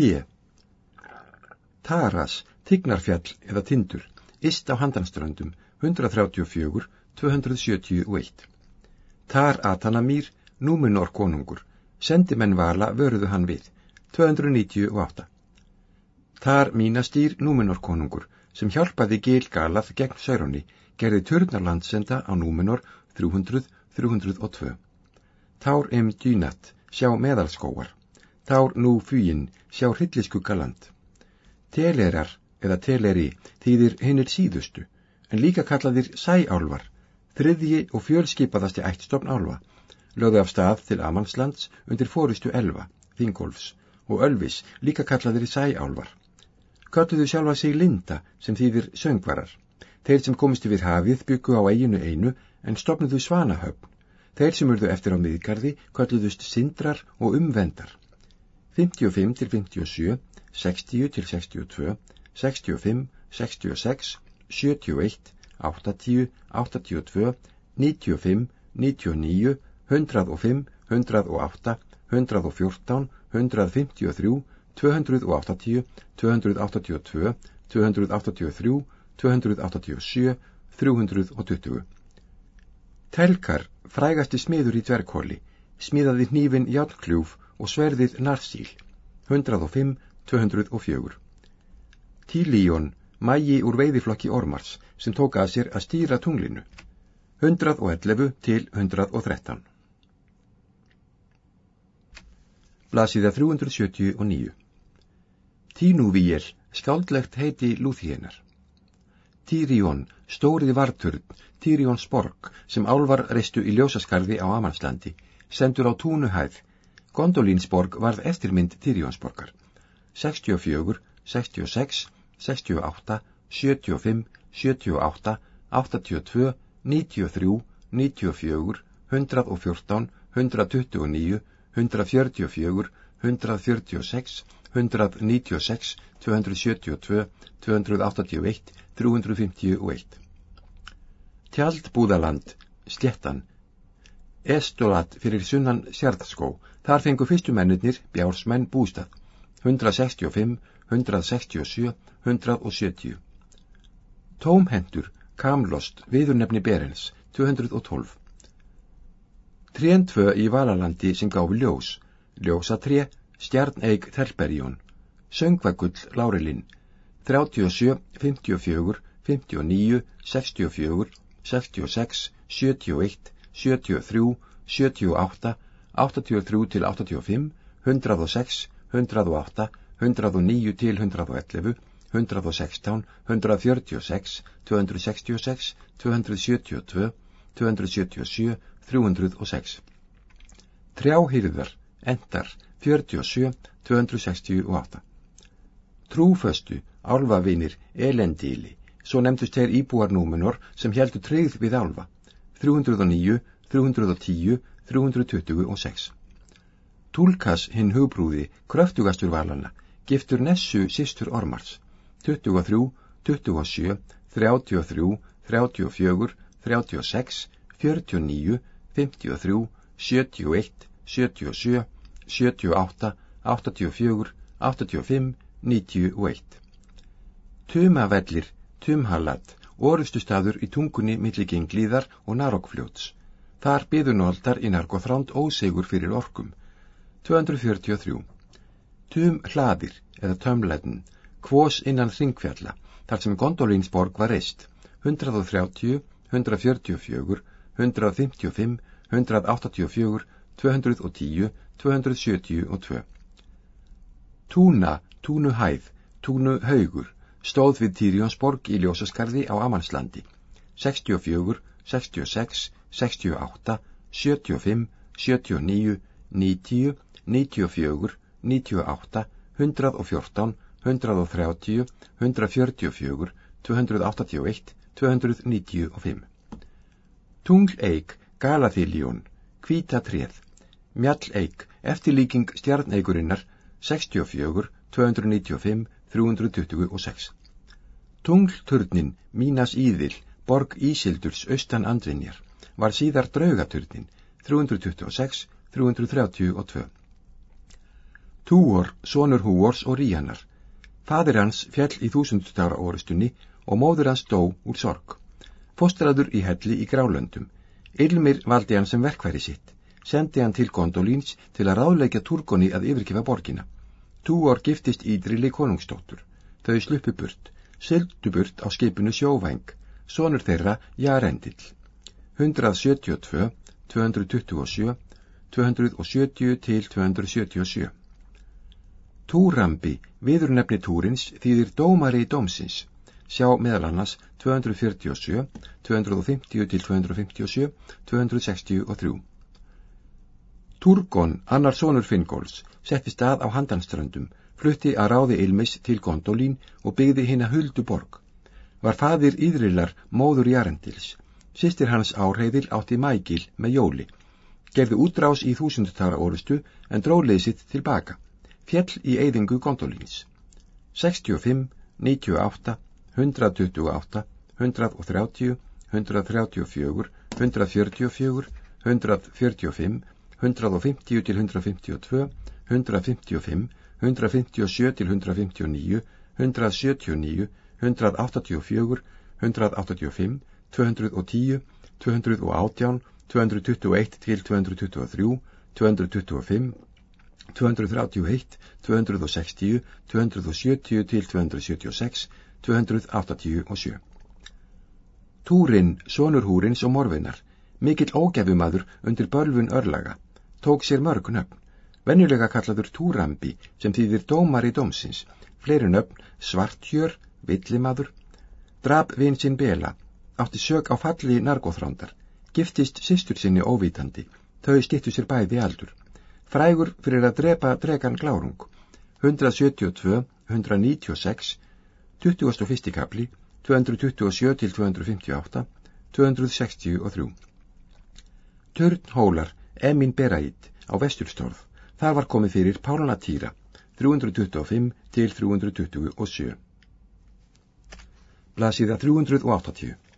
T. Taras, Tignarfjall eða Tindur, ist á handanströndum 134, 271. Tar Atanamýr, Númenor konungur, sendimenn vala vörðu hann við, 298. Tar Mínastýr, Númenor konungur, sem hjálpaði Gilgalað gegn Sörunni, gerði Turnarlandsenda á Númenor 300, 302. Tár em Dynat, sjá meðalskóar. Tár nú fýinn, sjá hrylliskuggaland. Telerar eða teleri þýðir hinnir síðustu, en líka kallaðir sæálvar, þriðji og fjölskipaðasti ættstofn álva, lögðu af stað til Amanslands undir fóristu elva, Þingolfs, og Ölvis líka kallaðir sæálvar. Kalluðu sjálfa sig Linda sem þýðir söngvarar. Þeir sem komist yfir hafið byggu á eiginu einu en stopnuðu svanahöfn. Þeir sem urðu eftir á miðgarði kalluðust sindrar og umvendar. 55 til 57 60 til 62, 65, 66, 71, 80, 82, 95, 99, 105, 108, 114, 153, 280, 282, 283, 287, 320. Telkar, frægasti smiður í dverghóli, smiðaði hnífin Jálkljúf og sverðið Narsíl, 105, 204. Tílíón, mægi úr veiðiflokki Ormars, sem tóka að sér að stýra tunglinu. 111 til 113. Blasiða 379. Tínúvíél, skáldlegt heiti Lúþíenar. Týrjón, stórið varturn, Týrjón Spork, sem álvar reistu í ljósaskarði á Amalslandi, sendur á túnuhæð. Gondolínsborg varð eftirmynd Týrjónsborgar. 64, 66, 68, 75, 78, 82, 93, 94, 114, 129, 144, 146, 196, 272, 281, 351. Tjaldbúðaland, Sléttan, Estolat fyrir sunnan Sjarðskó, þar fengu fyrstu mennirnir bjársmenn bústað. 165, 167, 170. Tómhendur, Kamlost, viðurnefni Berens, 212. Trén tvö í Valalandi sem gáfi ljós, ljósatré, stjarneig Þerberjón, söngvagull Lárilinn, 37, 54, 59, 64, 66, 71, 73, 78, 83 til 85, 106, 108, 109 til 111, 116, 146, 266, 272, 277, 306. Trjáhyrðar, endar, 47, 268. Trúföstu, álfavinir, elendíli, svo nefndust þeir íbúarnúmenor sem heldur treyð við álfa, 309, 310, 326. Túlkas hinn hugbrúði, kröftugastur valana, giftur Nessu sístur Ormars, 23, 27, 33, 34, 36, 49, 53, 71, 77, 78, 84, 85, 91. Tumavellir, Tumhallat, orustustadur í tungunni milli genglíðar og narokkfljóts. Þar byðunóldar í narkoþránd ósegur fyrir orkum. 243. Tum hlaðir eða tömleitn, kvós innan þringfjalla, þar sem Gondolínsborg var reist, 130, 144, 155, 184, 210, 272. Túna, túnu hæð, túnu haugur, stóð við Týrjónsborg í Ljósaskarði á Amalslandi, 64, 66, 68, 75, 79, 90, 94, 98, 114, 130, 144, 281, 295. Tungleik, Galaþiljón, Kvítatréð, Mjalleik, eftirlíking stjarneigurinnar, 64, 295, 326. Tunglturnin, Mínas Íðil, Borg Ísildurs austan Andrinjar, var síðar draugaturnin, 326, 332. Túor, sonur Húors og Ríanar. Fadir hans fjall í þúsundstara orustunni og móður hans dó úr sorg. Fostraður í helli í grálöndum. Ilmir valdi hann sem verkværi sitt. Sendi hann til Gondolíns til að ráðleika Turgoni að yfirkifa borgina. Túor giftist ídrili konungstóttur. Þau sluppu burt, syldu burt á skipinu sjóvæng, sonur þeirra Jarendill. 172, 227, 270 til 277. Túrambi, viðurnefni túrins, þýðir dómari í dómsins. Sjá meðal annars 247, 250 til 257, 263. Túrgon, annar sonur Finngóls, setti stað á handanströndum, flutti að ráði Ilmis til Gondolín og byggði hinn að huldu borg. Var fadir Íðrilar móður Jarendils. Sistir hans áhreyðil átti mægil með jóli. Gerði útrás í þúsundtara orustu en dróðleði sitt tilbaka fjell í eyðingu Gondolins. 65, 98, 128, 130, 134, 144, 145, 150 til 152, 155, 157 til 159, 179, 184, 185, 210, 218, 221 til 223, 225, 231, 260, 270 til 276, 287. Túrin, sonur húrins og morfinar, mikill ógefumadur undir bölfun örlaga, tók sér mörg nöfn, venjulega kallaður Túrambi sem þýðir dómar í dómsins, fleiri nöfn, svartjör, villimadur, drab vinsinn Bela, átti sög á falli narkóþrándar, giftist sýstur sinni óvítandi, þau skiptu sér bæði aldur. Frægur fyrir að drepa dregan glárung 172, 196 21. kapli 227 til 258 263 Törnhólar Emin Berait á vesturstórð. Það var komið fyrir Pálanatýra 325 til 327 Blasiða 380